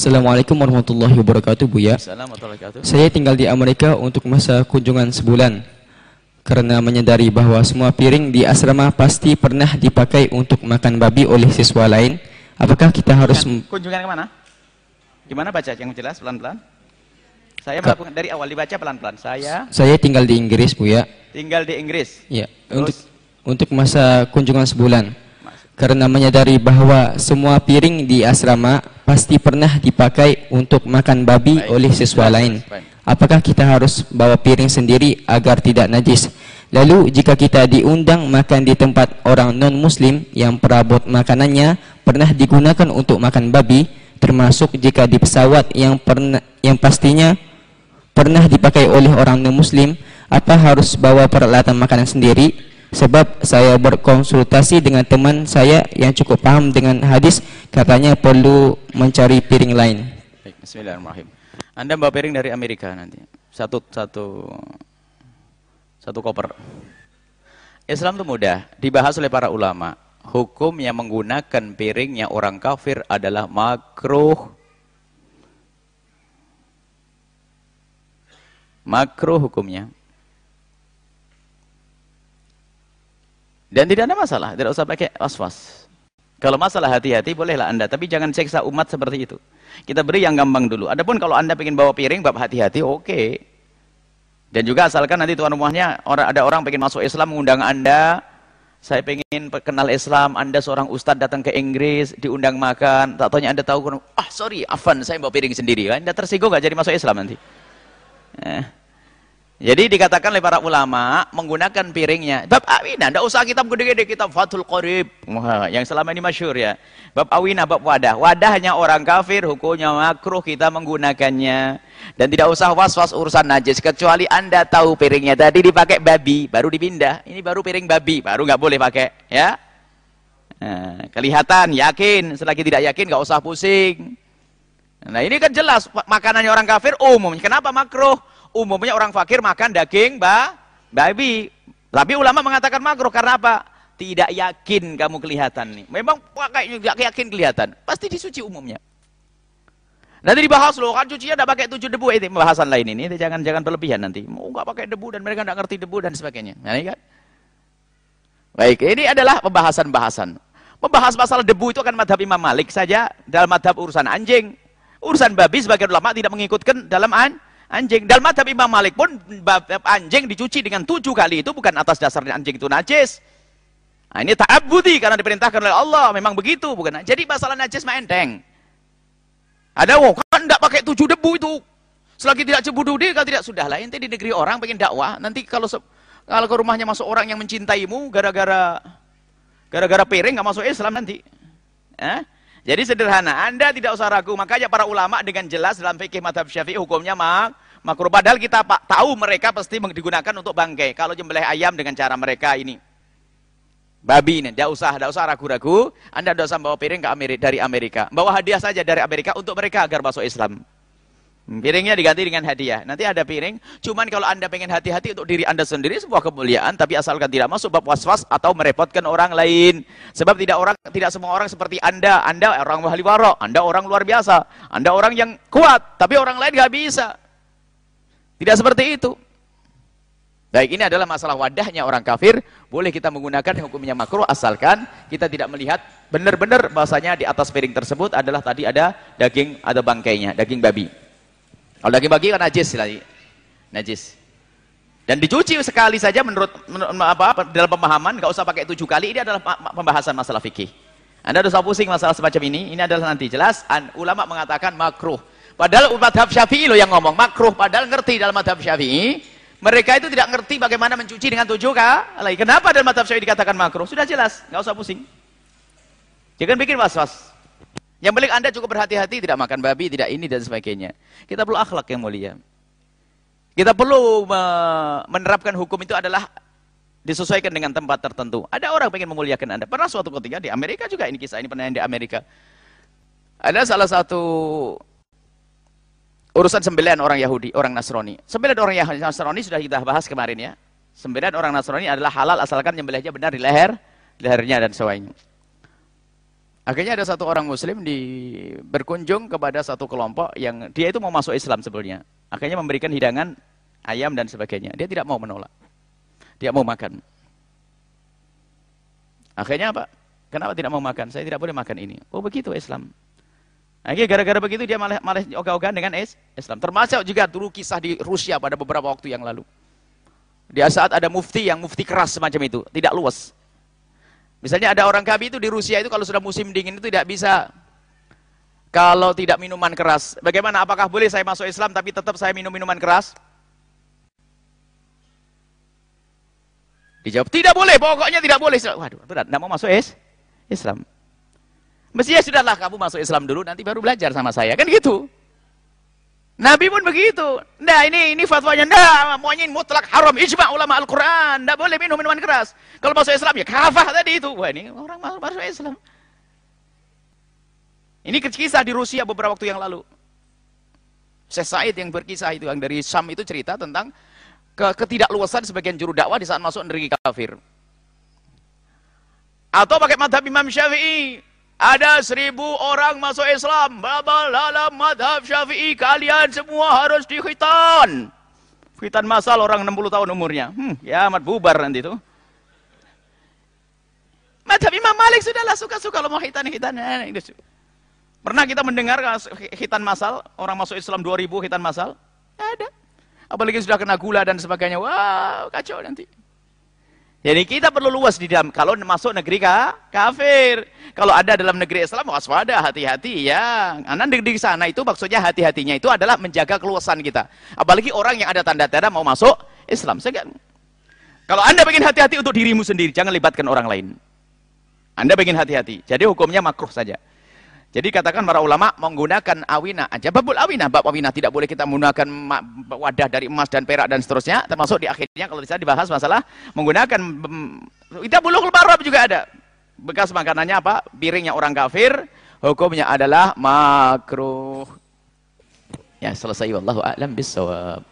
Assalamualaikum warahmatullahi wabarakatuh Buya. Assalamualaikum Saya tinggal di Amerika untuk masa kunjungan sebulan. Karena menyadari bahwa semua piring di asrama pasti pernah dipakai untuk makan babi oleh siswa lain. Apakah kita harus Kunjungan, ke mana? Gimana baca yang jelas pelan-pelan? Saya Ka- melakukan dari awal dibaca pelan-pelan. Saya Saya tinggal di Inggris, Buya. tinggal di Inggris. Ya, untuk untuk masa kunjungan sebulan. Masuk. Karena menyadari bahwa semua piring di asrama pasti pernah dipakai untuk makan babi Baik. oleh siswa lain. Apakah kita harus bawa piring sendiri agar tidak najis? Lalu jika kita diundang makan di tempat orang non-muslim yang perabot makanannya pernah digunakan untuk makan babi, termasuk jika di pesawat yang pernah yang pastinya pernah dipakai oleh orang non-muslim, apa harus bawa peralatan makanan sendiri? Sebab saya berkonsultasi dengan teman saya yang cukup paham dengan hadis, katanya perlu mencari piring lain. Baik, Bismillahirrahmanirrahim. Anda bawa piring dari Amerika nanti. Satu satu satu koper. Islam itu mudah, dibahas oleh para ulama. Hukum yang menggunakan piringnya orang kafir adalah makruh. Makruh hukumnya. Dan tidak ada masalah, tidak usah pakai was-was. Kalau masalah hati-hati bolehlah Anda, tapi jangan seksa umat seperti itu. Kita beri yang gampang dulu. Adapun kalau Anda ingin bawa piring bab hati-hati, oke. Dan juga asalkan nanti tuan rumahnya orang ada orang pengen masuk Islam mengundang Anda, saya pengen kenal Islam, Anda seorang ustadz datang ke Inggris, diundang makan, tak tanya Anda tahu, ah sorry, Afan, saya bawa piring sendiri. Anda tersinggung nggak jadi masuk Islam nanti? Eh. Jadi dikatakan oleh para ulama menggunakan piringnya. Bab awina, tidak usah kitab gede-gede, kitab Fathul Qorib. Yang selama ini masyur ya. Bab awina, bab wadah. Wadahnya orang kafir, hukumnya makruh kita menggunakannya. Dan tidak usah was-was urusan najis. Kecuali anda tahu piringnya tadi dipakai babi, baru dipindah. Ini baru piring babi, baru nggak boleh pakai. Ya. Nah, kelihatan, yakin. Selagi tidak yakin, nggak usah pusing. Nah ini kan jelas makanannya orang kafir umum. Kenapa makruh? Umumnya orang fakir makan daging ba, babi. Tapi ulama mengatakan makruh karena apa? Tidak yakin kamu kelihatan nih. Memang pakai tidak yakin kelihatan. Pasti disuci umumnya. Nanti dibahas loh kan cucinya tidak pakai tujuh debu itu pembahasan lain ini. Jangan jangan berlebihan nanti. Mau nggak pakai debu dan mereka nggak ngerti debu dan sebagainya. Nah, ini kan. Baik, ini adalah pembahasan-bahasan. Membahas masalah debu itu akan madhab Imam Malik saja dalam madhab urusan anjing. Urusan babi sebagian ulama tidak mengikutkan dalam an anjing. Dalam madhab Imam Malik pun anjing dicuci dengan tujuh kali itu bukan atas dasar anjing itu najis. Nah, ini ta'abudi karena diperintahkan oleh Allah. Memang begitu. bukan. Jadi masalah najis mah enteng. Ada oh, kan tidak pakai tujuh debu itu. Selagi tidak cebu dudi, kalau tidak sudah. Ente di negeri orang pengen dakwah. Nanti kalau kalau ke rumahnya masuk orang yang mencintaimu gara-gara gara-gara piring nggak masuk Islam nanti. Eh? Jadi sederhana, Anda tidak usah ragu. Makanya para ulama dengan jelas dalam fikih madhab syafi'i hukumnya mak makruh. Padahal kita pak tahu mereka pasti digunakan untuk bangkai. Kalau jembelih ayam dengan cara mereka ini. Babi ini, tidak usah, tidak usah ragu-ragu. Anda tidak usah bawa piring ke Amerika, dari Amerika. Bawa hadiah saja dari Amerika untuk mereka agar masuk Islam. Hmm, Piringnya diganti dengan hadiah. Nanti ada piring. Cuman kalau anda pengen hati-hati untuk diri anda sendiri sebuah kemuliaan, tapi asalkan tidak masuk bab was-was atau merepotkan orang lain. Sebab tidak orang, tidak semua orang seperti anda. Anda orang warok, anda orang luar biasa, anda orang yang kuat, tapi orang lain nggak bisa. Tidak seperti itu. Baik, ini adalah masalah wadahnya orang kafir. Boleh kita menggunakan hukumnya makruh asalkan kita tidak melihat benar-benar bahasanya di atas piring tersebut adalah tadi ada daging ada bangkainya, daging babi. Kalau daging babi kan najis lagi. Najis. Dan dicuci sekali saja menurut, menurut apa, dalam pemahaman, nggak usah pakai tujuh kali. Ini adalah pembahasan masalah fikih. Anda usah pusing masalah semacam ini. Ini adalah nanti jelas. An, ulama mengatakan makruh. Padahal madhab syafi'i loh yang ngomong makruh. Padahal ngerti dalam madhab syafi'i. Mereka itu tidak ngerti bagaimana mencuci dengan tujuh kali. Kenapa dalam madhab syafi'i dikatakan makruh? Sudah jelas. nggak usah pusing. Jangan bikin was-was. Yang penting Anda cukup berhati-hati tidak makan babi, tidak ini dan sebagainya. Kita perlu akhlak yang mulia. Kita perlu me- menerapkan hukum itu adalah disesuaikan dengan tempat tertentu. Ada orang pengen memuliakan Anda. Pernah suatu ketika di Amerika juga ini kisah ini pernah di Amerika. Ada salah satu urusan sembilan orang Yahudi, orang Nasrani. Sembilan orang Yahudi Nasrani sudah kita bahas kemarin ya. Sembilan orang Nasrani adalah halal asalkan nyembelihnya benar di leher, lehernya dan sebagainya. Akhirnya ada satu orang muslim di berkunjung kepada satu kelompok yang dia itu mau masuk Islam sebetulnya. Akhirnya memberikan hidangan ayam dan sebagainya. Dia tidak mau menolak. Dia mau makan. Akhirnya apa? Kenapa tidak mau makan? Saya tidak boleh makan ini. Oh begitu Islam. Akhirnya gara-gara begitu dia malah malah ogah-ogahan dengan Islam. Termasuk juga dulu kisah di Rusia pada beberapa waktu yang lalu. Di saat ada mufti yang mufti keras semacam itu, tidak luas. Misalnya ada orang kami itu di Rusia itu kalau sudah musim dingin itu tidak bisa kalau tidak minuman keras. Bagaimana? Apakah boleh saya masuk Islam tapi tetap saya minum minuman keras? Dijawab, tidak boleh, pokoknya tidak boleh. Waduh, berat, tidak mau masuk is Islam. Mestinya sudahlah kamu masuk Islam dulu, nanti baru belajar sama saya. Kan gitu. Nabi pun begitu. Nah ini ini fatwanya, nah maunya mutlak haram ijma ulama Al-Quran, tidak boleh minum minuman keras. Kalau masuk Islam ya kafah tadi itu. Wah ini orang masuk Islam. Ini kisah di Rusia beberapa waktu yang lalu. Syekh Said yang berkisah itu yang dari Sam itu cerita tentang ke ketidakluasan sebagian juru dakwah di saat masuk negeri kafir. Atau pakai madhab Imam Syafi'i. Ada seribu orang masuk Islam. Babal dalam madhab syafi'i. Kalian semua harus dikhitan. Khitan masal orang 60 tahun umurnya. Hmm, ya amat bubar nanti itu. Madhab Imam Malik sudahlah suka-suka lo mau khitan-khitan. Eh, Pernah kita mendengar khitan masal. Orang masuk Islam 2000 khitan masal? Ada. Apalagi sudah kena gula dan sebagainya. Wow, kacau nanti. Jadi kita perlu luas di dalam kalau masuk negeri ka, kafir. Kalau ada dalam negeri Islam waspada, hati-hati ya. Karena di sana itu maksudnya hati-hatinya itu adalah menjaga keluasan kita. Apalagi orang yang ada tanda-tanda mau masuk Islam. Kalau Anda ingin hati-hati untuk dirimu sendiri, jangan libatkan orang lain. Anda ingin hati-hati. Jadi hukumnya makruh saja. Jadi katakan para ulama menggunakan awina aja. Babul awina, bab awina tidak boleh kita menggunakan wadah dari emas dan perak dan seterusnya. Termasuk di akhirnya kalau bisa dibahas masalah menggunakan kita bulu barab juga ada. Bekas makanannya apa? Piringnya orang kafir, hukumnya adalah makruh. Ya, selesai wallahu a'lam bisawab.